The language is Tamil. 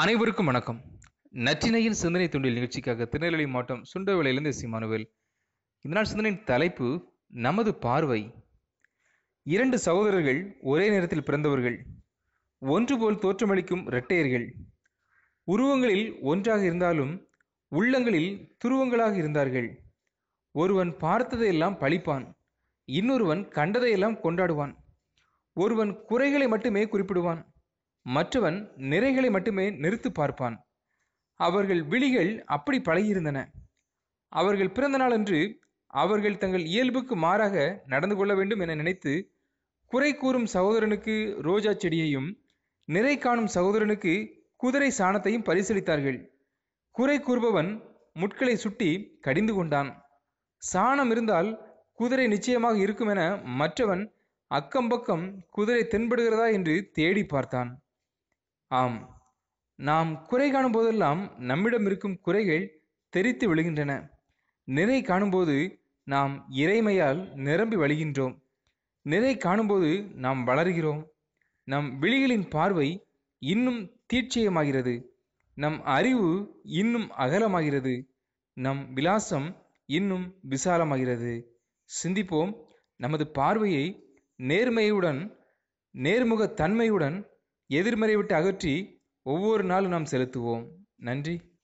அனைவருக்கும் வணக்கம். நற்றினையின் சிந்தனை துண்டில் நிகழ்ச்சிக்காக திருநெல்வேலி மாவட்டம் சுண்டவேலையிலிருந்து சிமானுவேல் இந்த நாள் சிந்தனையின் தலைப்பு நமது பார்வை. இரண்டு சகோதரர்கள் ஒரே நேரத்தில் பிறந்தவர்கள். ஒன்று போல் தோற்றமளிக்கும் இரட்டையர்கள். உருவங்களில் ஒன்றாக இருந்தாலும் உள்ளங்களில் துருவங்களாக இருந்தார்கள். ஒருவன் பார்த்ததையெல்லாம் பழிப்பான். இன்னொருவன் கண்டதையெல்லாம் கொண்டாடுவான். ஒருவன் குறைகளை மட்டுமே குறிப்பிடுவான். மற்றவன் நிறைகளை மட்டுமே நிறுத்து பார்ப்பான். அவர்கள் விழிகள் அப்படி பழகியிருந்தன. அவர்கள் பிறந்த நாளன்று அவர்கள் தங்கள் இயல்புக்கு மாறாக நடந்து கொள்ள வேண்டும் என நினைத்து குறை கூறும் சகோதரனுக்கு ரோஜா செடியையும் நிறை காணும் சகோதரனுக்கு குதிரை சாணத்தையும் பரிசளித்தார்கள். குறை கூறுபவன் முட்களை சுட்டி கடிந்து கொண்டான். சாணம் இருந்தால் குதிரை நிச்சயமாக இருக்கும் என மற்றவன் அக்கம்பக்கம் குதிரை தென்படுகிறதா என்று தேடி பார்த்தான். ஆம். நாம் குறை காணும் போதெல்லாம் நம்மிடம் இருக்கும் குறைகள் தெரித்து விழுகின்றன. நிறை காணும்போது நாம் இறைமையால் நிரம்பி வழிகின்றோம். நிறை காணும்போது நாம் வளர்கிறோம். நம் விழிகளின் பார்வை இன்னும் தீட்சியமாகிறது. நம் அறிவு இன்னும் அகலமாகிறது. நம் விலாசம் இன்னும் விசாலமாகிறது. சிந்திப்போம் நமது பார்வையை நேர்மையுடன் நேர்முகத் தன்மையுடன் எதிர்மறை விட்டு அகற்றி ஒவ்வொரு நாளும் நாம் செலுத்துவோம். நன்றி.